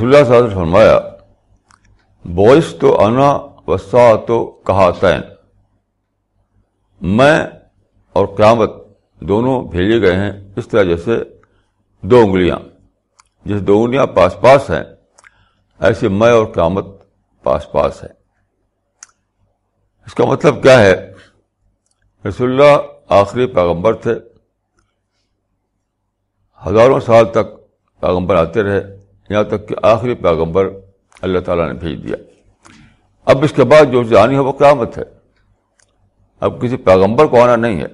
رسول اللہ صلی اللہ علیہ وسلم فرمایا بوئس تو انا وسا تو کہا تین میں اور قیامت دونوں بھیجے گئے ہیں اس طرح جیسے دو انگلیاں، جیسے دو انگلیاں پاس پاس ہیں، ایسے میں اور قیامت پاس پاس ہے اس کا مطلب کیا ہے؟ رسول اللہ آخری پیغمبر تھے۔ ہزاروں سال تک پیغمبر آتے رہے۔ یہاں تک کہ آخری پیغمبر اللہ تعالیٰ نے بھیج دیا۔ اب اس کے بعد جو جانی ہے وہ قیامت ہے۔ اب کسی پیغمبر کو آنا نہیں ہے۔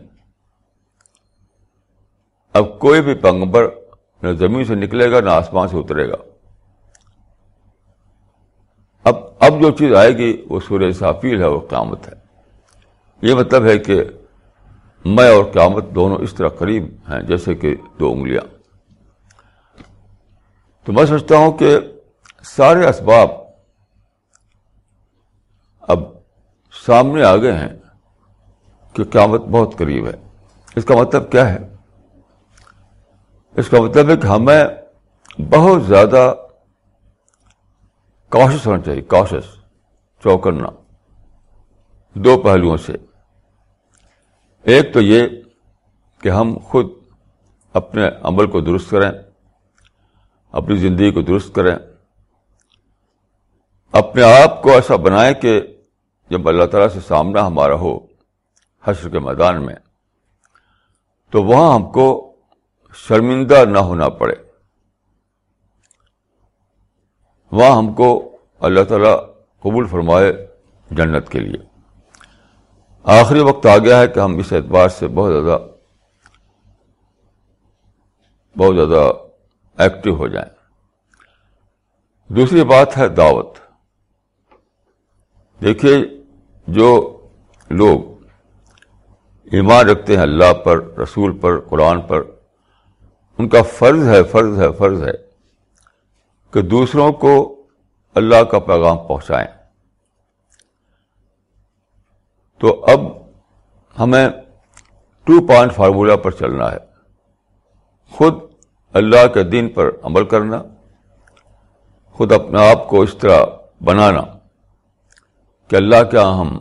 اب کوئی بھی پیغمبر نہ زمین سے نکلے گا نہ آسمان سے اترے گا۔ اب اب جو چیز آئے گی وہ سورہ صافیل ہے، وہ قیامت ہے۔ یہ مطلب ہے کہ میں اور قیامت دونوں اس طرح قریب ہیں، جیسے کہ دو انگلیاں۔ تو میں سمجھتا ہوں کہ سارے اسباب اب سامنے آ گئے ہیں کہ قیامت بہت قریب ہے۔ اس کا مطلب کیا ہے؟ اس کا مطلب ہے کہ ہمیں بہت زیادہ کاشس ہونا چاہیے کاشس چوکنا۔ دو پہلوؤں سے۔ ایک تو یہ کہ ہم خود اپنے عمل کو درست کریں۔ اپنی زندگی کو درست کریں۔ اپنے آپ کو ایسا بنائیں کہ جب اللہ تعالیٰ سے سامنا ہمارا ہو حشر کے میدان میں، تو وہاں ہم کو شرمندہ نہ ہونا پڑے۔ وہاں ہم کو اللہ تعالیٰ قبول فرمائے جنت کے لیے۔ آخری وقت آ گیا ہے کہ ہم اس اعتبار سے بہت زیادہ بہت زیادہ ایکٹیو ہو جائیں۔ دوسری بات ہے دعوت۔ دیکھیے جو لوگ ایمان رکھتے ہیں اللہ پر، رسول پر، قرآن پر، ان کا فرض ہے فرض ہے فرض ہے کہ دوسروں کو اللہ کا پیغام پہنچائیں۔ تو اب ہمیں ٹو پوائنٹ فارمولہ پر چلنا ہے۔ خود اللہ کے دین پر عمل کرنا، خود اپنے آپ کو اس طرح بنانا کہ اللہ کے ہاں ہم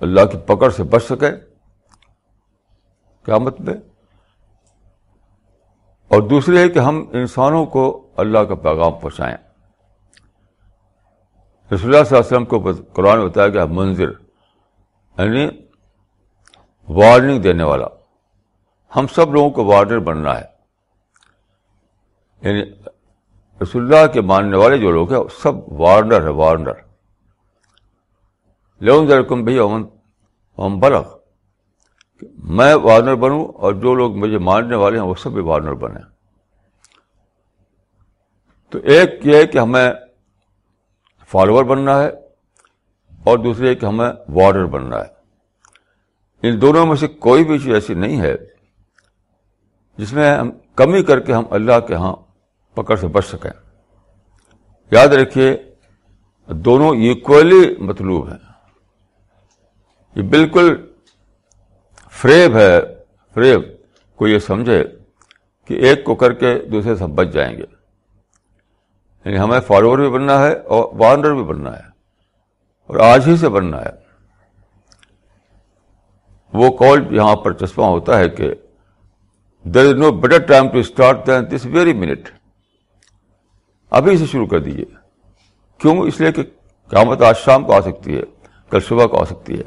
اللہ کی پکڑ سے بچ سکے قیامت میں۔ اور دوسری ہے کہ ہم انسانوں کو اللہ کا پیغام پہنچائیں۔ رسول اللہ صلی اللہ علیہ وسلم کو قرآن بتایا گیا منظر یعنی وارننگ دینے والا۔ ہم سب لوگوں کو وارنر بننا ہے۔ یعنی رسول اللہ کے ماننے والے جو لوگ ہیں، سب وارنر ہے وارنر۔ لون بھائی امن ہم بلغ۔ میں وارنر بنوں اور جو لوگ مجھے ماننے والے ہیں، وہ سب بھی وارنر بنے۔ تو ایک یہ کہ ہمیں فالوور بننا ہے اور دوسرے کہ ہمیں وارنر بننا ہے۔ ان دونوں میں سے کوئی بھی چیز ایسی نہیں ہے جس میں ہم کمی کر کے ہم اللہ کے ہاں پکڑ سے بچ سکیں۔ یاد رکھیے، دونوں ایکولی مطلوب ہیں۔ یہ بالکل فریب ہے، فریب کو یہ سمجھے کہ ایک کو کر کے دوسرے سے بچ جائیں گے۔ یعنی ہمیں فالوور بھی بننا ہے اور وارنر بھی بننا ہے، اور آج ہی سے بننا ہے۔ وہ کال یہاں پر چشمہ ہوتا ہے کہ there is no better time to start than this very minute ابھی سے شروع کر دیجیے کیوں اس لیے کہ قیامت آج شام کو آ سکتی ہے کل صبح کو آ سکتی ہے